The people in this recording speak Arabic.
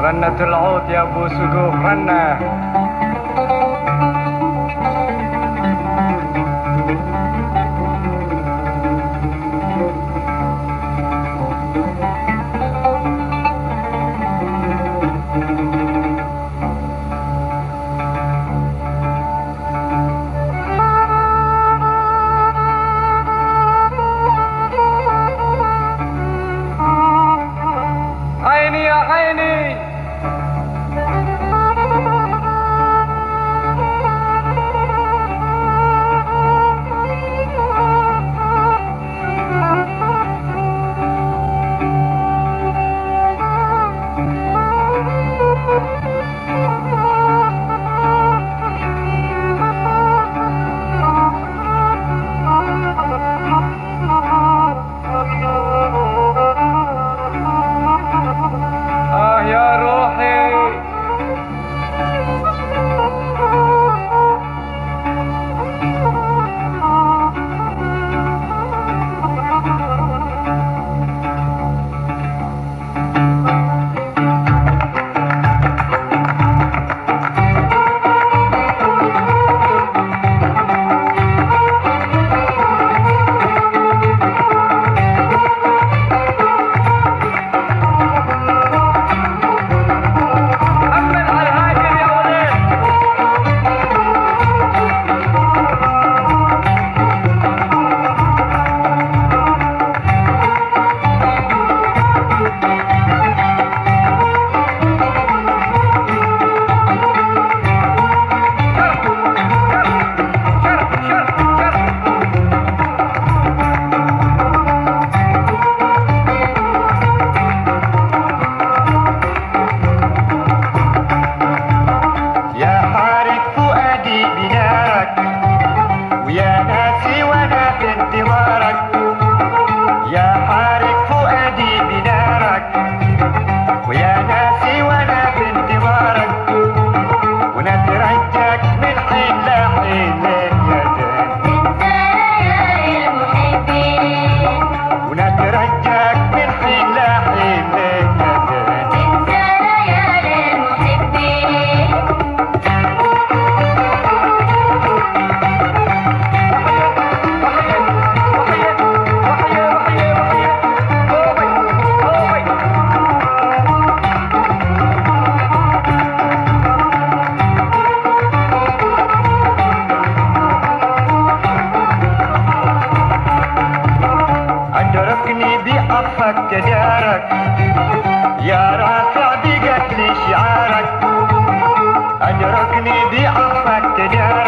رنة العود يا أبو سقوف رنة. أفك جدارك. يا رافع بقتل شعارك. أجركني بعفك تدارك